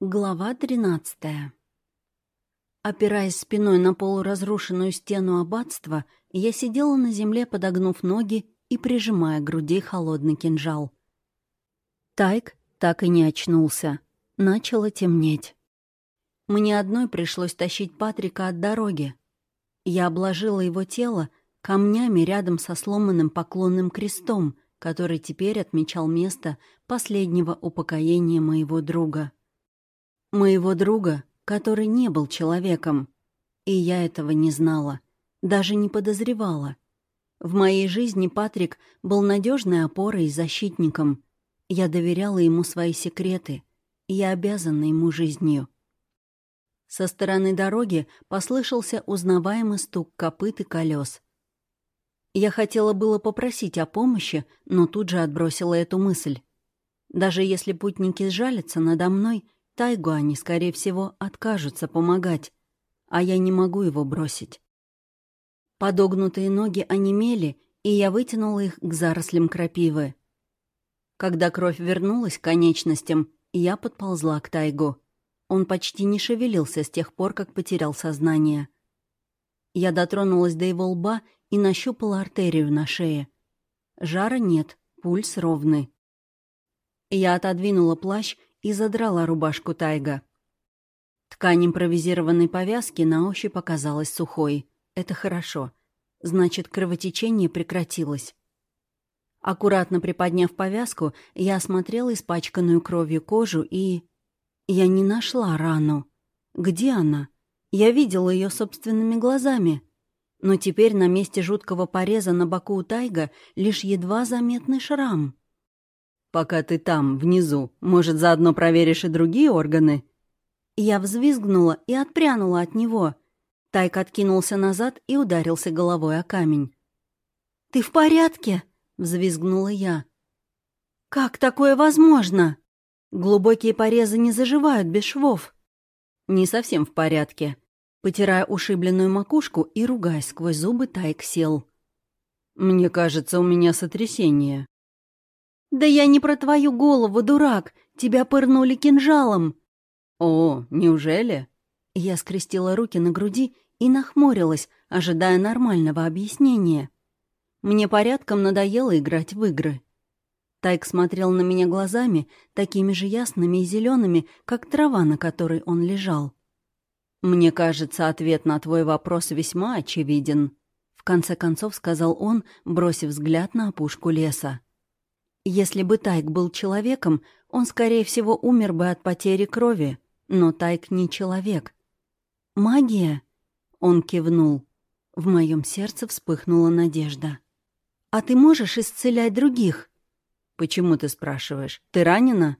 Глава тринадцатая. Опираясь спиной на полуразрушенную стену аббатства, я сидела на земле, подогнув ноги и прижимая к груди холодный кинжал. Тайк так и не очнулся. Начало темнеть. Мне одной пришлось тащить Патрика от дороги. Я обложила его тело камнями рядом со сломанным поклонным крестом, который теперь отмечал место последнего упокоения моего друга. Моего друга, который не был человеком. И я этого не знала, даже не подозревала. В моей жизни Патрик был надежной опорой и защитником. Я доверяла ему свои секреты. Я обязана ему жизнью. Со стороны дороги послышался узнаваемый стук копыт и колес. Я хотела было попросить о помощи, но тут же отбросила эту мысль. Даже если путники сжалятся надо мной — Тайгу они, скорее всего, откажутся помогать, а я не могу его бросить. Подогнутые ноги онемели, и я вытянула их к зарослям крапивы. Когда кровь вернулась к конечностям, я подползла к Тайгу. Он почти не шевелился с тех пор, как потерял сознание. Я дотронулась до его лба и нащупала артерию на шее. Жара нет, пульс ровный. Я отодвинула плащ и задрала рубашку Тайга. Ткань импровизированной повязки на ощупь оказалась сухой. Это хорошо. Значит, кровотечение прекратилось. Аккуратно приподняв повязку, я осмотрела испачканную кровью кожу и... Я не нашла рану. Где она? Я видела ее собственными глазами. Но теперь на месте жуткого пореза на боку у Тайга лишь едва заметный шрам. Пока ты там, внизу, может, заодно проверишь и другие органы?» Я взвизгнула и отпрянула от него. Тайк откинулся назад и ударился головой о камень. «Ты в порядке?» — взвизгнула я. «Как такое возможно? Глубокие порезы не заживают без швов». «Не совсем в порядке». Потирая ушибленную макушку и ругаясь сквозь зубы, Тайк сел. «Мне кажется, у меня сотрясение». «Да я не про твою голову, дурак! Тебя пырнули кинжалом!» «О, неужели?» Я скрестила руки на груди и нахмурилась, ожидая нормального объяснения. Мне порядком надоело играть в игры. Тайк смотрел на меня глазами, такими же ясными и зелеными, как трава, на которой он лежал. «Мне кажется, ответ на твой вопрос весьма очевиден», — в конце концов сказал он, бросив взгляд на опушку леса. Если бы Тайк был человеком, он, скорее всего, умер бы от потери крови. Но Тайк не человек. «Магия?» Он кивнул. В моем сердце вспыхнула надежда. «А ты можешь исцелять других?» «Почему ты спрашиваешь? Ты ранена?»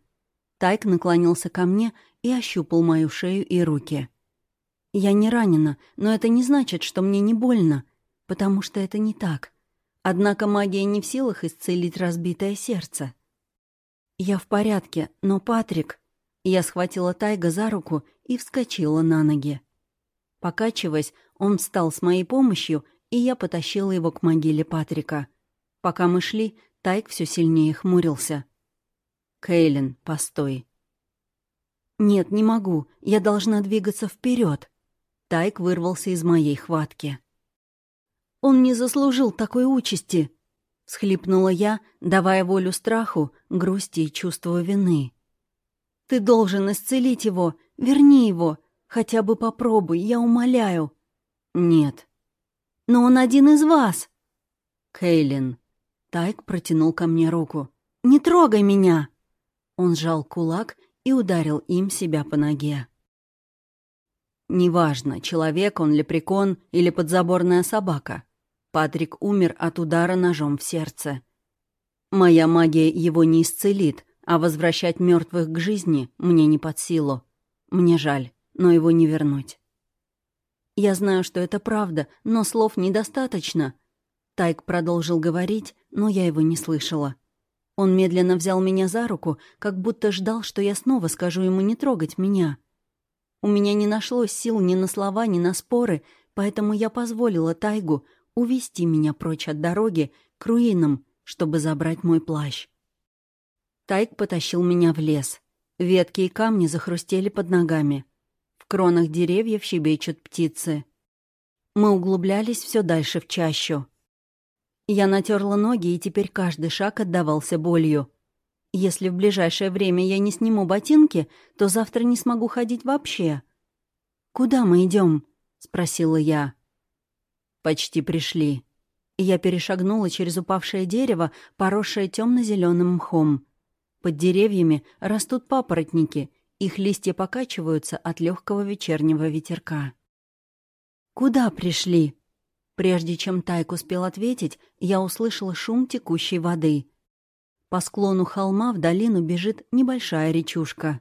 Тайк наклонился ко мне и ощупал мою шею и руки. «Я не ранена, но это не значит, что мне не больно, потому что это не так. Однако магия не в силах исцелить разбитое сердце. «Я в порядке, но Патрик...» Я схватила Тайга за руку и вскочила на ноги. Покачиваясь, он встал с моей помощью, и я потащила его к могиле Патрика. Пока мы шли, Тайг все сильнее хмурился. «Кейлин, постой». «Нет, не могу. Я должна двигаться вперед. Тайк вырвался из моей хватки. Он не заслужил такой участи!» — схлипнула я, давая волю страху, грусти и чувству вины. «Ты должен исцелить его, верни его, хотя бы попробуй, я умоляю». «Нет». «Но он один из вас!» «Кейлин». Тайк протянул ко мне руку. «Не трогай меня!» Он сжал кулак и ударил им себя по ноге. Неважно, человек он, лепрекон или подзаборная собака. Патрик умер от удара ножом в сердце. Моя магия его не исцелит, а возвращать мертвых к жизни мне не под силу. Мне жаль, но его не вернуть. Я знаю, что это правда, но слов недостаточно. Тайк продолжил говорить, но я его не слышала. Он медленно взял меня за руку, как будто ждал, что я снова скажу ему не трогать меня. У меня не нашлось сил ни на слова, ни на споры, поэтому я позволила Тайгу увести меня прочь от дороги к руинам, чтобы забрать мой плащ. Тайк потащил меня в лес. Ветки и камни захрустели под ногами. В кронах деревьев щебечут птицы. Мы углублялись все дальше в чащу. Я натерла ноги, и теперь каждый шаг отдавался болью. Если в ближайшее время я не сниму ботинки, то завтра не смогу ходить вообще. «Куда мы идем? спросила я. «Почти пришли». Я перешагнула через упавшее дерево, поросшее темно зеленым мхом. Под деревьями растут папоротники, их листья покачиваются от легкого вечернего ветерка. «Куда пришли?» Прежде чем Тайк успел ответить, я услышала шум текущей воды. По склону холма в долину бежит небольшая речушка.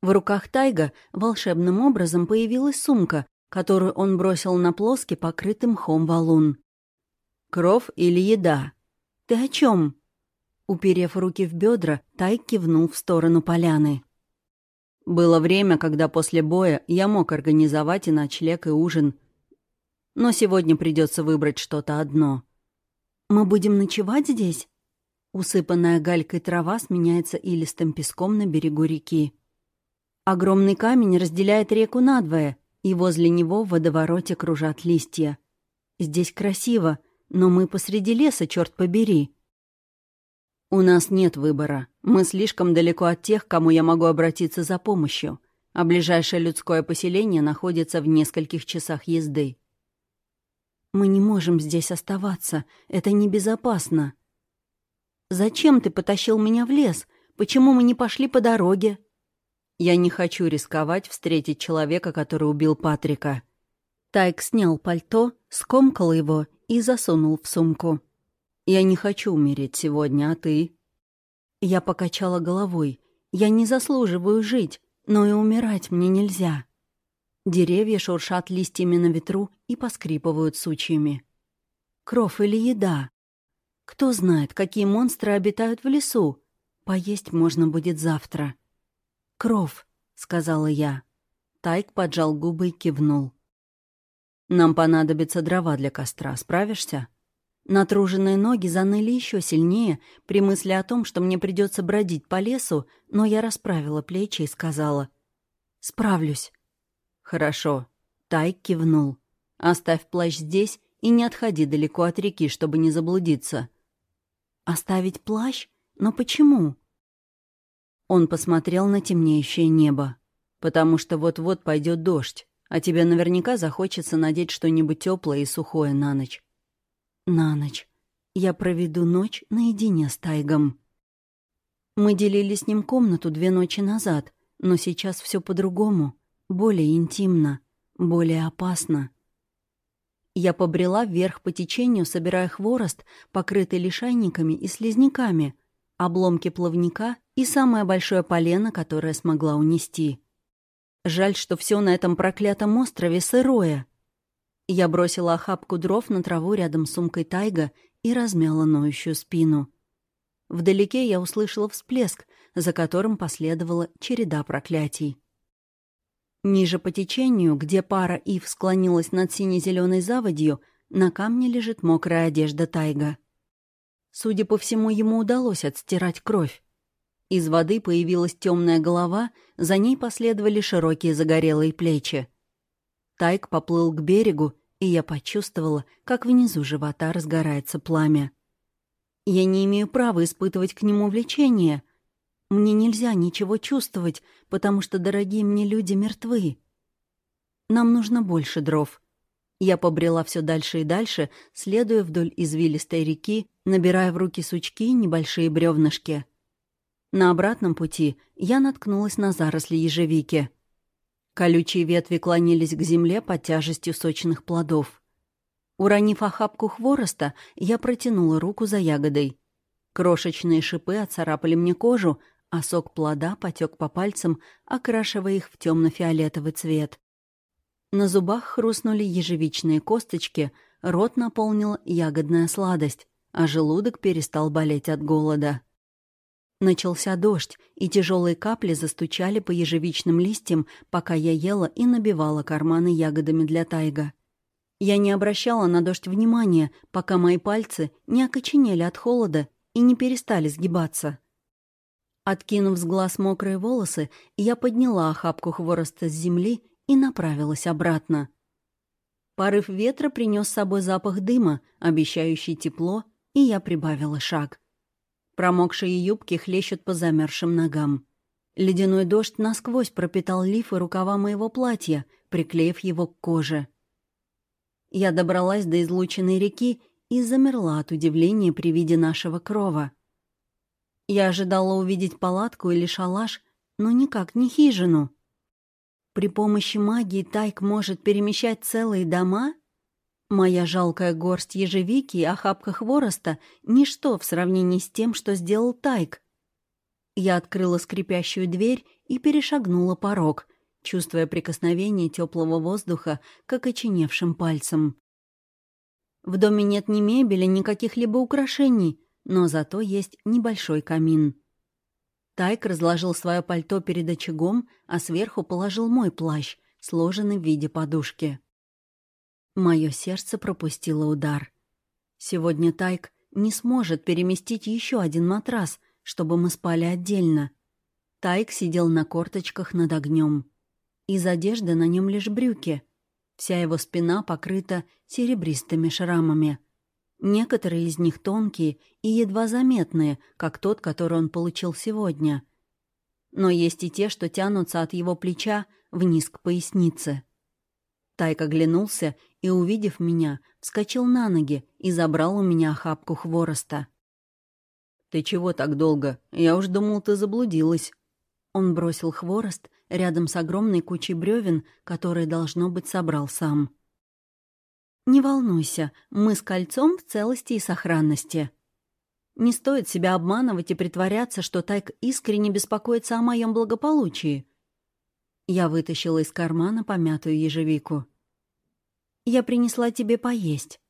В руках Тайга волшебным образом появилась сумка, которую он бросил на плоский, покрытый мхом валун. «Кров или еда?» «Ты о чем? Уперев руки в бедра, Тайк кивнул в сторону поляны. Было время, когда после боя я мог организовать и ночлег, и ужин. Но сегодня придется выбрать что-то одно. «Мы будем ночевать здесь?» Усыпанная галькой трава сменяется илистым песком на берегу реки. Огромный камень разделяет реку надвое, и возле него в водовороте кружат листья. Здесь красиво, но мы посреди леса, черт побери. «У нас нет выбора. Мы слишком далеко от тех, кому я могу обратиться за помощью, а ближайшее людское поселение находится в нескольких часах езды». «Мы не можем здесь оставаться. Это небезопасно». «Зачем ты потащил меня в лес? Почему мы не пошли по дороге?» «Я не хочу рисковать встретить человека, который убил Патрика». Тайк снял пальто, скомкал его и засунул в сумку. Я не хочу умереть сегодня, а ты?» Я покачала головой. «Я не заслуживаю жить, но и умирать мне нельзя». Деревья шуршат листьями на ветру и поскрипывают сучьями. Кров или еда? Кто знает, какие монстры обитают в лесу? Поесть можно будет завтра. «Кров», — сказала я. Тайк поджал губы и кивнул. «Нам понадобятся дрова для костра. Справишься?» Натруженные ноги заныли еще сильнее при мысли о том, что мне придется бродить по лесу, но я расправила плечи и сказала «Справлюсь». «Хорошо». Тайк кивнул. «Оставь плащ здесь и не отходи далеко от реки, чтобы не заблудиться». «Оставить плащ? Но почему?» Он посмотрел на темнеющее небо. «Потому что вот-вот пойдет дождь, а тебе наверняка захочется надеть что-нибудь теплое и сухое на ночь. На ночь. Я проведу ночь наедине с Тайгом. Мы делили с ним комнату две ночи назад, но сейчас все по-другому, более интимно, более опасно. Я побрела вверх по течению, собирая хворост, покрытый лишайниками и слизняками, обломки плавника и самое большое полено, которое смогла унести. Жаль, что все на этом проклятом острове сырое. Я бросила охапку дров на траву рядом с сумкой тайга и размяла ноющую спину. Вдалеке я услышала всплеск, за которым последовала череда проклятий. Ниже по течению, где пара ив склонилась над сине-зеленой заводью, на камне лежит мокрая одежда тайга. Судя по всему, ему удалось отстирать кровь. Из воды появилась темная голова, за ней последовали широкие загорелые плечи. Тайк поплыл к берегу, и я почувствовала, как внизу живота разгорается пламя. Я не имею права испытывать к нему влечение. Мне нельзя ничего чувствовать, потому что дорогие мне люди мертвы. Нам нужно больше дров. Я побрела все дальше и дальше, следуя вдоль извилистой реки, набирая в руки сучки и небольшие бревнышки. На обратном пути я наткнулась на заросли ежевики — Колючие ветви клонились к земле под тяжестью сочных плодов. Уронив охапку хвороста, я протянула руку за ягодой. Крошечные шипы отцарапали мне кожу, а сок плода потек по пальцам, окрашивая их в темно-фиолетовый цвет. На зубах хрустнули ежевичные косточки, рот наполнил ягодная сладость, а желудок перестал болеть от голода. Начался дождь, и тяжелые капли застучали по ежевичным листьям, пока я ела и набивала карманы ягодами для тайга. Я не обращала на дождь внимания, пока мои пальцы не окоченели от холода и не перестали сгибаться. Откинув с глаз мокрые волосы, я подняла охапку хвороста с земли и направилась обратно. Порыв ветра принес с собой запах дыма, обещающий тепло, и я прибавила шаг. Промокшие юбки хлещут по замерзшим ногам. Ледяной дождь насквозь пропитал лиф и рукава моего платья, приклеив его к коже. Я добралась до излученной реки и замерла от удивления при виде нашего крова. Я ожидала увидеть палатку или шалаш, но никак не хижину. При помощи магии Тайк может перемещать целые дома? Моя жалкая горсть ежевики и охапка хвороста — ничто в сравнении с тем, что сделал Тайк. Я открыла скрипящую дверь и перешагнула порог, чувствуя прикосновение теплого воздуха к окоченевшим пальцам. В доме нет ни мебели, ни каких-либо украшений, но зато есть небольшой камин. Тайк разложил свое пальто перед очагом, а сверху положил мой плащ, сложенный в виде подушки. Мое сердце пропустило удар. Сегодня Тайк не сможет переместить еще один матрас, чтобы мы спали отдельно. Тайк сидел на корточках над огнем. Из одежды на нем лишь брюки. Вся его спина покрыта серебристыми шрамами. Некоторые из них тонкие и едва заметные, как тот, который он получил сегодня. Но есть и те, что тянутся от его плеча вниз к пояснице. Тайк оглянулся и, увидев меня, вскочил на ноги и забрал у меня охапку хвороста. «Ты чего так долго? Я уж думал, ты заблудилась». Он бросил хворост рядом с огромной кучей бревен, которые, должно быть, собрал сам. «Не волнуйся, мы с кольцом в целости и сохранности. Не стоит себя обманывать и притворяться, что Тайк искренне беспокоится о моем благополучии». Я вытащила из кармана помятую ежевику. «Я принесла тебе поесть».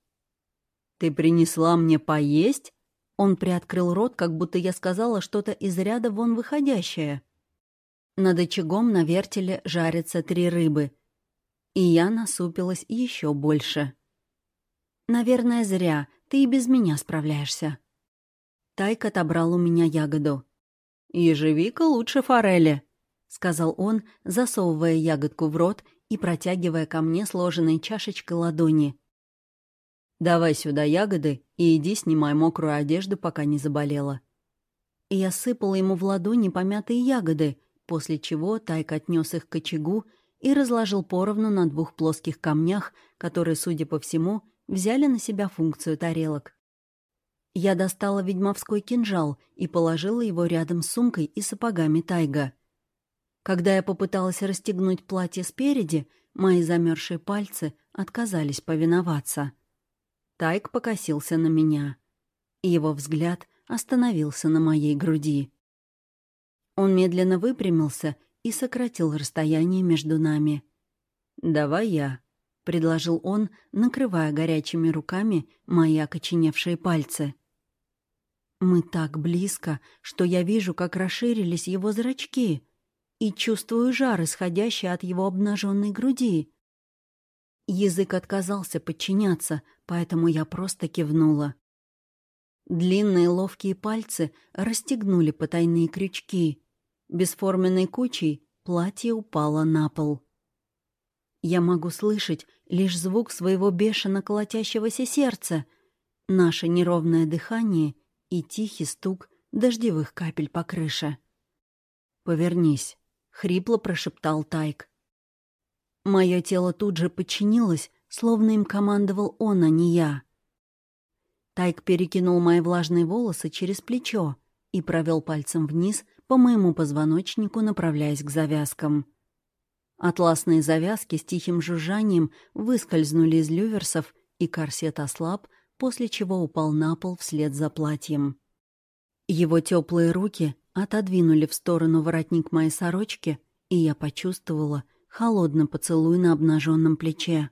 «Ты принесла мне поесть?» Он приоткрыл рот, как будто я сказала что-то из ряда вон выходящее. Над очагом на вертеле жарятся три рыбы. И я насупилась еще больше. «Наверное, зря. Ты и без меня справляешься». Тайк отобрал у меня ягоду. «Ежевика лучше форели», — сказал он, засовывая ягодку в рот и протягивая ко мне сложенной чашечкой ладони. «Давай сюда ягоды и иди снимай мокрую одежду, пока не заболела». И я сыпала ему в ладони помятые ягоды — после чего Тайк отнес их к очагу и разложил поровну на двух плоских камнях, которые, судя по всему, взяли на себя функцию тарелок. Я достала ведьмовской кинжал и положила его рядом с сумкой и сапогами Тайга. Когда я попыталась расстегнуть платье спереди, мои замерзшие пальцы отказались повиноваться. Тайк покосился на меня. Его взгляд остановился на моей груди. Он медленно выпрямился и сократил расстояние между нами. «Давай я», — предложил он, накрывая горячими руками мои окоченевшие пальцы. Мы так близко, что я вижу, как расширились его зрачки, и чувствую жар, исходящий от его обнаженной груди. Язык отказался подчиняться, поэтому я просто кивнула. Длинные ловкие пальцы расстегнули потайные крючки, Бесформенной кучей платье упало на пол. Я могу слышать лишь звук своего бешено колотящегося сердца, наше неровное дыхание и тихий стук дождевых капель по крыше. «Повернись», — хрипло прошептал Тайк. Мое тело тут же подчинилось, словно им командовал он, а не я. Тайк перекинул мои влажные волосы через плечо и провел пальцем вниз по моему позвоночнику, направляясь к завязкам. Атласные завязки с тихим жужжанием выскользнули из люверсов, и корсет ослаб, после чего упал на пол вслед за платьем. Его теплые руки отодвинули в сторону воротник моей сорочки, и я почувствовала холодный поцелуй на обнаженном плече.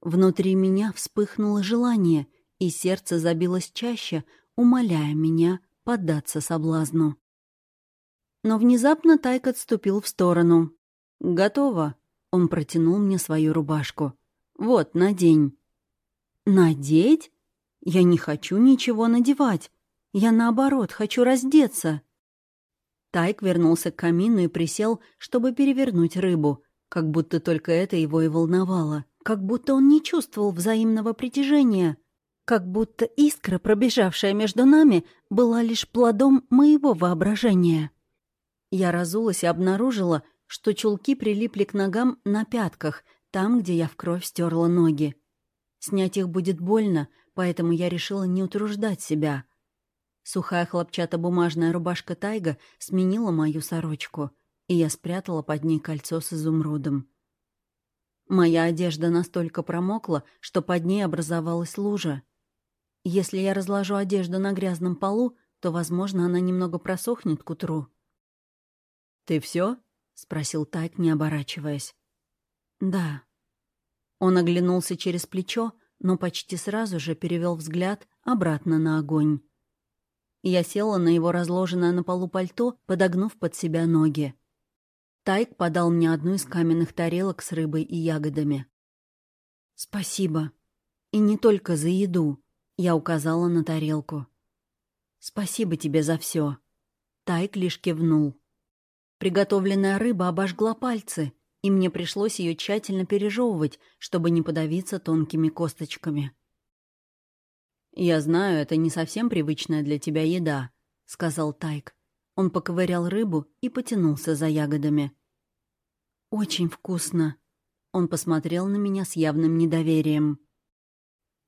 Внутри меня вспыхнуло желание, и сердце забилось чаще, умоляя меня поддаться соблазну. Но внезапно Тайк отступил в сторону. «Готово». Он протянул мне свою рубашку. «Вот, надень». «Надеть? Я не хочу ничего надевать. Я, наоборот, хочу раздеться». Тайк вернулся к камину и присел, чтобы перевернуть рыбу, как будто только это его и волновало, как будто он не чувствовал взаимного притяжения, как будто искра, пробежавшая между нами, была лишь плодом моего воображения. Я разулась и обнаружила, что чулки прилипли к ногам на пятках, там, где я в кровь стерла ноги. Снять их будет больно, поэтому я решила не утруждать себя. Сухая хлопчатобумажная рубашка Тайга сменила мою сорочку, и я спрятала под ней кольцо с изумрудом. Моя одежда настолько промокла, что под ней образовалась лужа. Если я разложу одежду на грязном полу, то, возможно, она немного просохнет к утру. «Ты все? Спросил Тайк, не оборачиваясь. «Да». Он оглянулся через плечо, но почти сразу же перевел взгляд обратно на огонь. Я села на его разложенное на полу пальто, подогнув под себя ноги. Тайк подал мне одну из каменных тарелок с рыбой и ягодами. «Спасибо. И не только за еду», — я указала на тарелку. «Спасибо тебе за все. Тайк лишь кивнул. Приготовленная рыба обожгла пальцы, и мне пришлось ее тщательно пережевывать, чтобы не подавиться тонкими косточками. «Я знаю, это не совсем привычная для тебя еда», — сказал Тайк. Он поковырял рыбу и потянулся за ягодами. «Очень вкусно». Он посмотрел на меня с явным недоверием.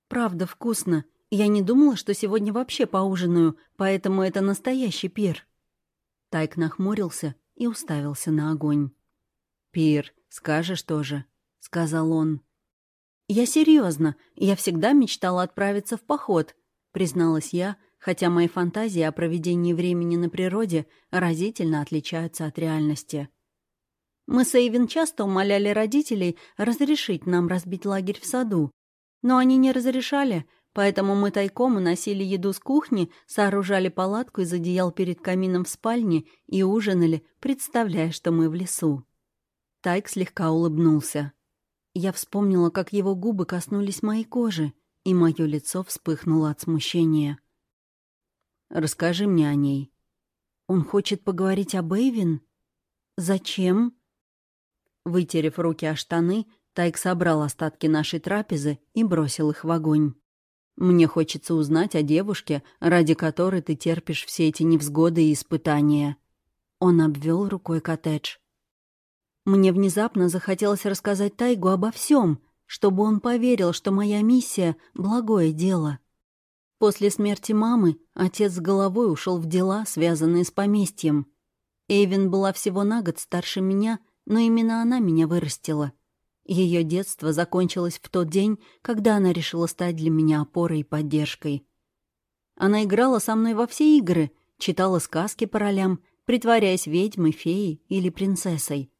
«Правда вкусно. Я не думала, что сегодня вообще поужинаю, поэтому это настоящий пир». Тайк нахмурился и уставился на огонь. «Пир, скажешь тоже», — сказал он. «Я серьезно. Я всегда мечтала отправиться в поход», — призналась я, хотя мои фантазии о проведении времени на природе разительно отличаются от реальности. Мы с Эйвин часто умоляли родителей разрешить нам разбить лагерь в саду, но они не разрешали, поэтому мы тайком уносили еду с кухни, сооружали палатку из одеял перед камином в спальне и ужинали, представляя, что мы в лесу. Тайк слегка улыбнулся. Я вспомнила, как его губы коснулись моей кожи, и мое лицо вспыхнуло от смущения. «Расскажи мне о ней». «Он хочет поговорить об Эйвин?» «Зачем?» Вытерев руки о штаны, Тайк собрал остатки нашей трапезы и бросил их в огонь. «Мне хочется узнать о девушке, ради которой ты терпишь все эти невзгоды и испытания». Он обвел рукой коттедж. Мне внезапно захотелось рассказать Тайгу обо всем, чтобы он поверил, что моя миссия — благое дело. После смерти мамы отец с головой ушел в дела, связанные с поместьем. Эйвин была всего на год старше меня, но именно она меня вырастила. Ее детство закончилось в тот день, когда она решила стать для меня опорой и поддержкой. Она играла со мной во все игры, читала сказки по ролям, притворяясь ведьмой, феей или принцессой.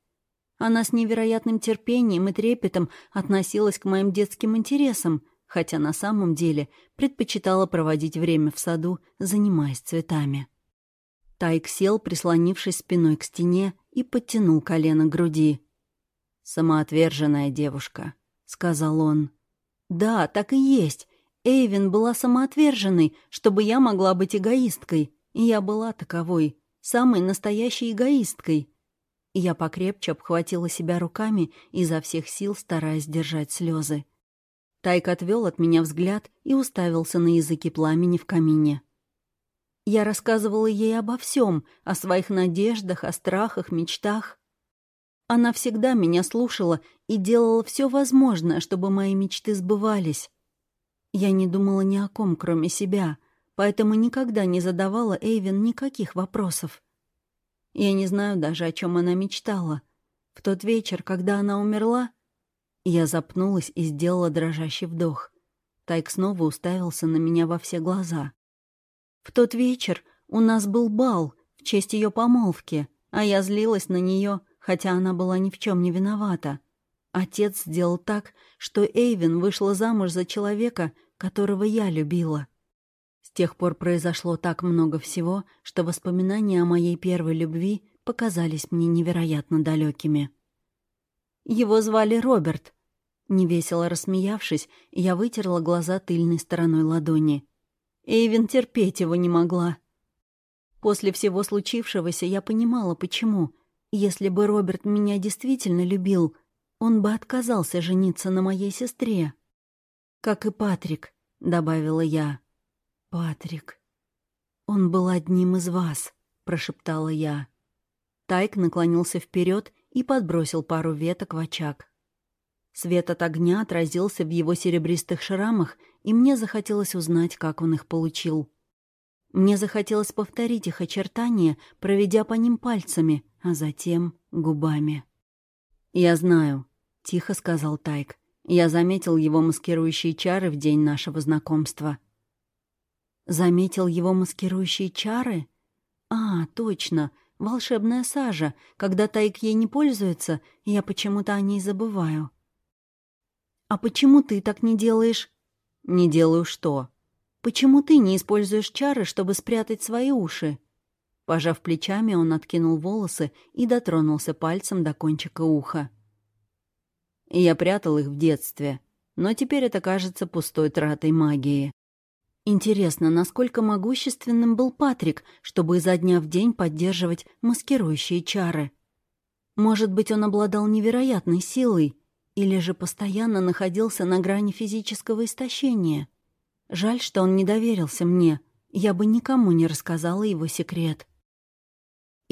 Она с невероятным терпением и трепетом относилась к моим детским интересам, хотя на самом деле предпочитала проводить время в саду, занимаясь цветами. Тайк сел, прислонившись спиной к стене, и подтянул колено к груди. «Самоотверженная девушка», — сказал он. «Да, так и есть. Эйвин была самоотверженной, чтобы я могла быть эгоисткой, и я была таковой, самой настоящей эгоисткой. Я покрепче обхватила себя руками, изо всех сил стараясь держать слезы. Тайк отвел от меня взгляд и уставился на языки пламени в камине. Я рассказывала ей обо всем, о своих надеждах, о страхах, мечтах. Она всегда меня слушала и делала все возможное, чтобы мои мечты сбывались. Я не думала ни о ком, кроме себя, поэтому никогда не задавала Эйвен никаких вопросов. Я не знаю даже, о чем она мечтала. В тот вечер, когда она умерла, я запнулась и сделала дрожащий вдох. Тайк снова уставился на меня во все глаза. В тот вечер у нас был бал в честь ее помолвки, а я злилась на нее, хотя она была ни в чем не виновата. Отец сделал так, что Эйвин вышла замуж за человека, которого я любила. С тех пор произошло так много всего, что воспоминания о моей первой любви показались мне невероятно далекими. Его звали Роберт. Невесело рассмеявшись, я вытерла глаза тыльной стороной ладони. Эйвин терпеть его не могла. После всего случившегося я понимала, почему. Если бы Роберт меня действительно любил, он бы отказался жениться на моей сестре. «Как и Патрик», — добавила я. «Патрик. Он был одним из вас», — прошептала я. Тайк наклонился вперед и подбросил пару веток в очаг. Свет от огня отразился в его серебристых шрамах, и мне захотелось узнать, как он их получил. Мне захотелось повторить их очертания, проведя по ним пальцами, а затем губами. «Я знаю», — тихо сказал Тайк. «Я заметил его маскирующие чары в день нашего знакомства». «Заметил его маскирующие чары? А, точно, волшебная сажа. Когда Тайк ей не пользуется, я почему-то о ней забываю». «А почему ты так не делаешь?» «Не делаю что?» «Почему ты не используешь чары, чтобы спрятать свои уши?» Пожав плечами, он откинул волосы и дотронулся пальцем до кончика уха. Я прятал их в детстве, но теперь это кажется пустой тратой магии. Интересно, насколько могущественным был Патрик, чтобы изо дня в день поддерживать маскирующие чары? Может быть, он обладал невероятной силой или же постоянно находился на грани физического истощения? Жаль, что он не доверился мне. Я бы никому не рассказала его секрет.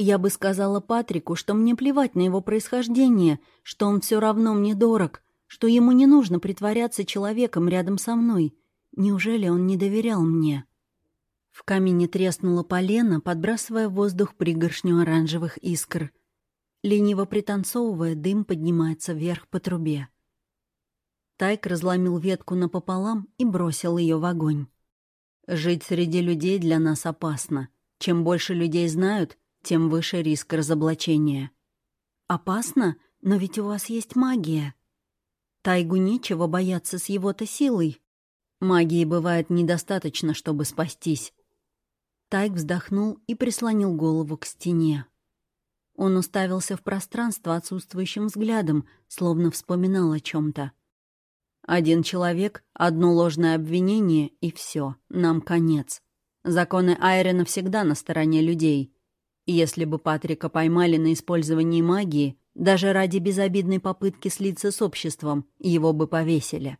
Я бы сказала Патрику, что мне плевать на его происхождение, что он все равно мне дорог, что ему не нужно притворяться человеком рядом со мной. Неужели он не доверял мне? В камине треснуло полено, подбрасывая в воздух пригоршню оранжевых искр. Лениво пританцовывая, дым поднимается вверх по трубе. Тайк разломил ветку напополам и бросил ее в огонь. «Жить среди людей для нас опасно. Чем больше людей знают, тем выше риск разоблачения». «Опасно? Но ведь у вас есть магия». Тайгу нечего бояться с его-то силой. Магии бывает недостаточно, чтобы спастись. Тайг вздохнул и прислонил голову к стене. Он уставился в пространство отсутствующим взглядом, словно вспоминал о чем то один человек, одно ложное обвинение, и все, нам конец. Законы Айрена всегда на стороне людей. Если бы Патрика поймали на использовании магии, даже ради безобидной попытки слиться с обществом, его бы повесили.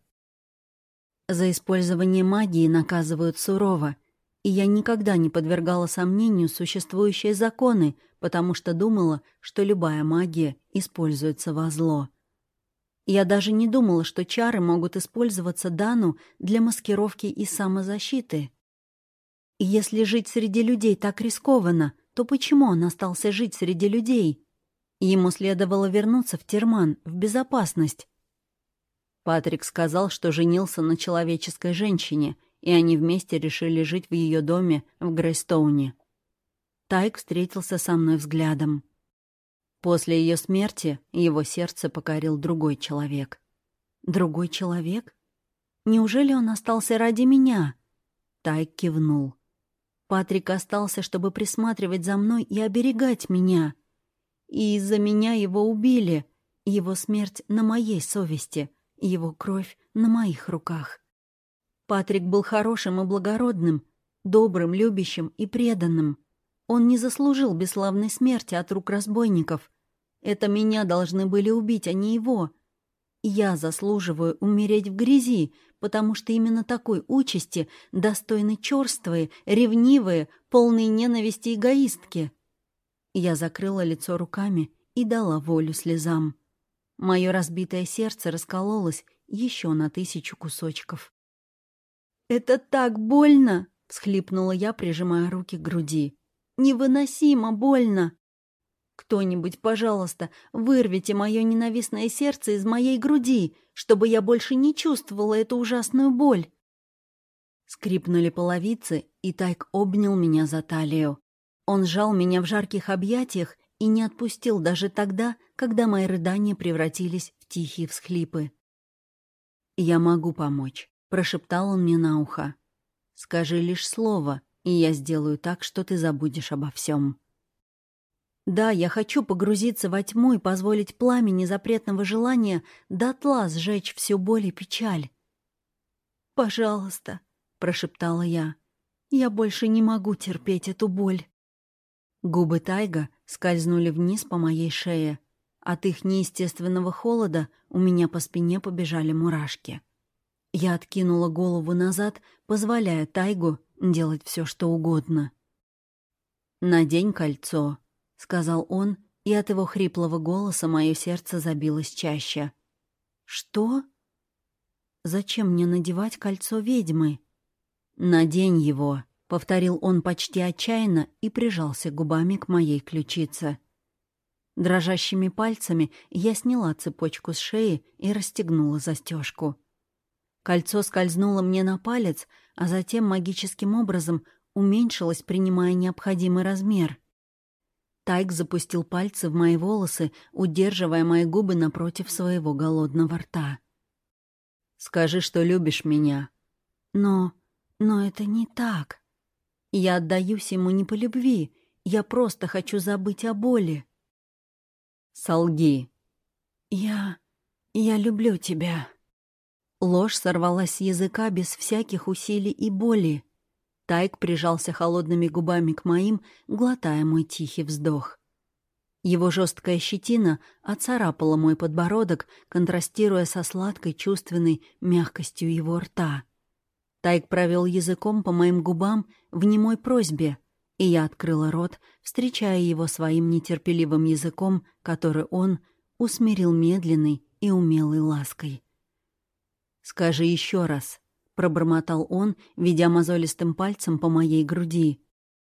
За использование магии наказывают сурово, и я никогда не подвергала сомнению существующие законы, потому что думала, что любая магия используется во зло. Я даже не думала, что чары могут использоваться Дану для маскировки и самозащиты. Если жить среди людей так рискованно, то почему он остался жить среди людей? Ему следовало вернуться в Терман, в безопасность. Патрик сказал, что женился на человеческой женщине, и они вместе решили жить в ее доме в Грейстоуне. Тайк встретился со мной взглядом. После ее смерти его сердце покорил другой человек. Другой человек? Неужели он остался ради меня? Тайк кивнул. Патрик остался, чтобы присматривать за мной и оберегать меня. И из-за меня его убили. Его смерть на моей совести, его кровь на моих руках. Патрик был хорошим и благородным, добрым, любящим и преданным. Он не заслужил бесславной смерти от рук разбойников. Это меня должны были убить, а не его. Я заслуживаю умереть в грязи, потому что именно такой участи достойны черствые, ревнивые, полные ненависти эгоистки. Я закрыла лицо руками и дала волю слезам. Мое разбитое сердце раскололось еще на тысячу кусочков. «Это так больно!» — всхлипнула я, прижимая руки к груди. Невыносимо больно. Кто-нибудь, пожалуйста, вырвите мое ненавистное сердце из моей груди, чтобы я больше не чувствовала эту ужасную боль. Скрипнули половицы, и Тайк обнял меня за талию. Он сжал меня в жарких объятиях и не отпустил даже тогда, когда мои рыдания превратились в тихие всхлипы. «Я могу помочь», — прошептал он мне на ухо. «Скажи лишь слово, и я сделаю так, что ты забудешь обо всем. Да, я хочу погрузиться во тьму и позволить пламени запретного желания дотла сжечь всю боль и печаль. «Пожалуйста», — прошептала я, — «я больше не могу терпеть эту боль». Губы Тайга скользнули вниз по моей шее. От их неестественного холода у меня по спине побежали мурашки. Я откинула голову назад, позволяя Тайгу делать все, что угодно. «Надень кольцо», — сказал он, и от его хриплого голоса мое сердце забилось чаще. «Что? Зачем мне надевать кольцо ведьмы?» «Надень его», — повторил он почти отчаянно и прижался губами к моей ключице. Дрожащими пальцами я сняла цепочку с шеи и расстегнула застежку. Кольцо скользнуло мне на палец, а затем магическим образом уменьшилось, принимая необходимый размер. Тайк запустил пальцы в мои волосы, удерживая мои губы напротив своего голодного рта. «Скажи, что любишь меня». «Но... но это не так. Я отдаюсь ему не по любви, я просто хочу забыть о боли». «Солги». «Я... я люблю тебя». Ложь сорвалась с языка без всяких усилий и боли. Тайк прижался холодными губами к моим, глотая мой тихий вздох. Его жесткая щетина оцарапала мой подбородок, контрастируя со сладкой чувственной мягкостью его рта. Тайк провел языком по моим губам в немой просьбе, и я открыла рот, встречая его своим нетерпеливым языком, который он усмирил медленной и умелой лаской. «Скажи еще раз», — пробормотал он, ведя мозолистым пальцем по моей груди.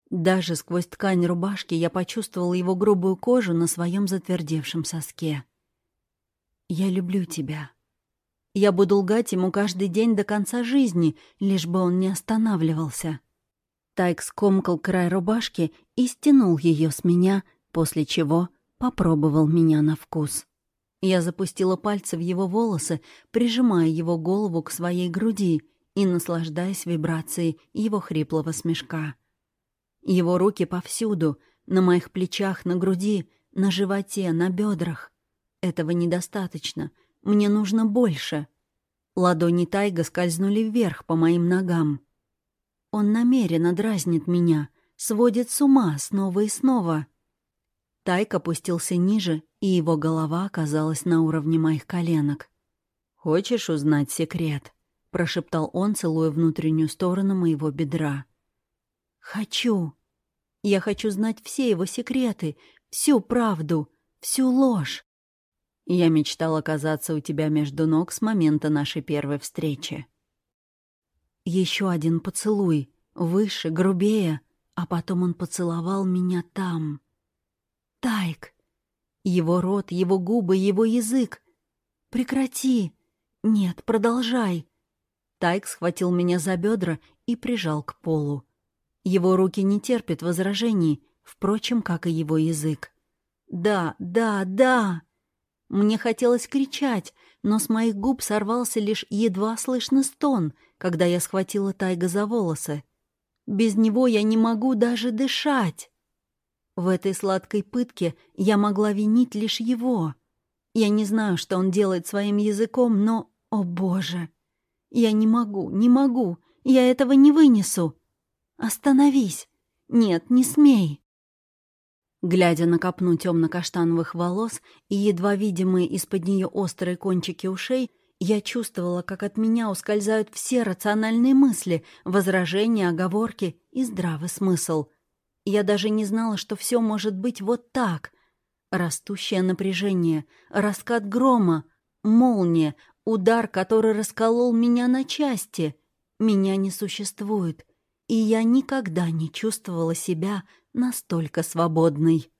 Даже сквозь ткань рубашки я почувствовала его грубую кожу на своем затвердевшем соске. «Я люблю тебя». Я буду лгать ему каждый день до конца жизни, лишь бы он не останавливался. Тайк скомкал край рубашки и стянул ее с меня, после чего попробовал меня на вкус. Я запустила пальцы в его волосы, прижимая его голову к своей груди и наслаждаясь вибрацией его хриплого смешка. Его руки повсюду, на моих плечах, на груди, на животе, на бедрах. Этого недостаточно. Мне нужно больше. Ладони Тайга скользнули вверх по моим ногам. Он намеренно дразнит меня, сводит с ума снова и снова — Тайк опустился ниже, и его голова оказалась на уровне моих коленок. «Хочешь узнать секрет?» — прошептал он, целуя внутреннюю сторону моего бедра. «Хочу. Я хочу знать все его секреты, всю правду, всю ложь. Я мечтал оказаться у тебя между ног с момента нашей первой встречи. Еще один поцелуй, выше, грубее, а потом он поцеловал меня там. Тайк. Его рот, его губы, его язык. Прекрати. Нет, продолжай. Тайк схватил меня за бедра и прижал к полу. Его руки не терпят возражений, впрочем, как и его язык. «Да, да, да!» Мне хотелось кричать, но с моих губ сорвался лишь едва слышный стон, когда я схватила Тайга за волосы. Без него я не могу даже дышать. В этой сладкой пытке я могла винить лишь его. Я не знаю, что он делает своим языком, но, о боже, я не могу, не могу, я этого не вынесу. Остановись. Нет, не смей. Глядя на копну темно-каштановых волос и едва видимые из-под нее острые кончики ушей, я чувствовала, как от меня ускользают все рациональные мысли, возражения, оговорки и здравый смысл. Я даже не знала, что все может быть вот так. Растущее напряжение, раскат грома, молния, удар, который расколол меня на части. Меня не существует, и я никогда не чувствовала себя настолько свободной.